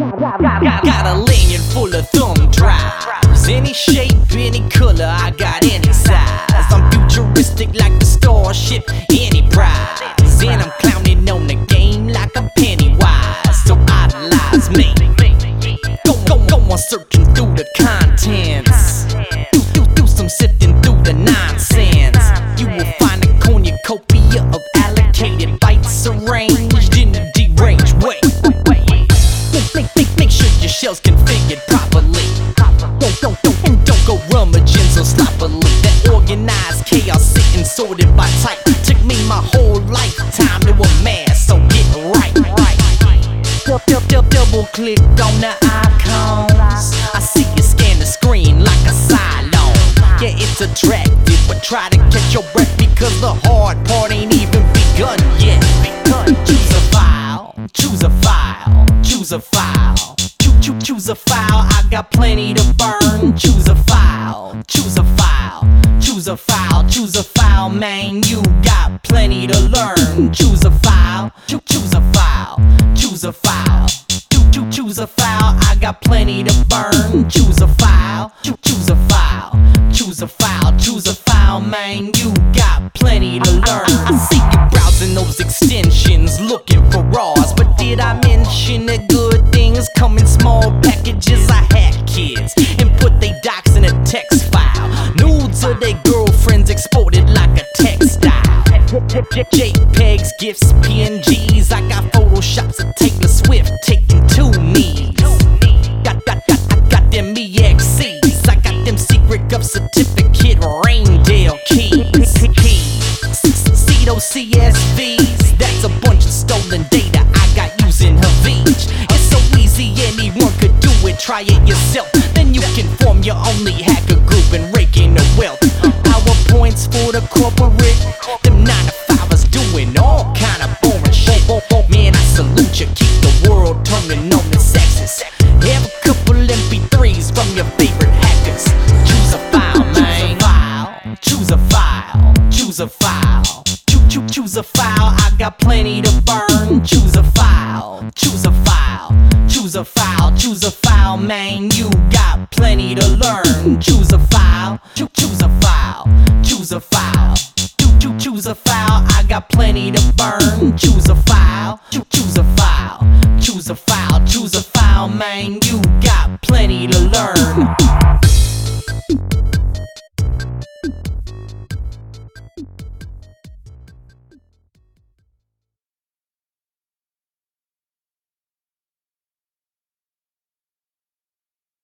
Got a lanyard full of thumb drives. Any shape, any color, I got any size. I'm futuristic like the starship Enterprise, And I'm clowning on the game like a Pennywise. So idolize me. Go, go, go on searching through the contents. Do, do, do some sifting through the nonsense. You will find a cornucopia of allocated bytes of rain. Shell's configured properly. Don't, don't, don't, and don't go rummaging so sloppily. That organized chaos sitting sorted by type took me my whole lifetime to amass. So get right, right. Dub, double click on the icons. I see you scan the screen like a Cylon. Yeah, it's attractive, but try to catch your breath because the hard part ain't even begun yet. Choose a file, choose a file, choose a file. Choo choose a file. I got plenty to burn. Choose a file, choose a file, choose a file, choose a file, man. You got plenty to learn. Choose a file, choo choose a file, choose a file. Choo choo choose a file. I got plenty to burn. Choose a file, choo choose a file, choose a file, choose a file, man. You got plenty to learn. I see you browsing those extensions, looking for packages? I hack kids and put they docs in a text file. Nudes of their girlfriends exported like a textile. JPEGs, GIFs, PNGs. I got photoshops of Taylor Swift taking two knees. Got, got, got, I got them EXEs. I got them secret gov certificate Rijndael keys. See those CSVs? That's a bunch of stolen data Try it yourself. Then you can form your only hacker group and rake in the wealth. PowerPoints for the corporate. Them nine to fivers doing all kind of boring shit. Man, I salute you. Keep the world turning on its axis. Have a couple MP3s from your favorite hackers. Choose a file, man. Choose a file. Choose a file. Choo choo choose a file. I got plenty to burn. Choose a file. Choose a file. Choose a file. Choose a file, man. You got plenty to learn. Choose a file. Choo choose a file. Choose a file. Choo choo choose a file. I got plenty to burn. Choose a file. Choo choose a file. Choose a file. Choose a file, man. You got plenty to learn.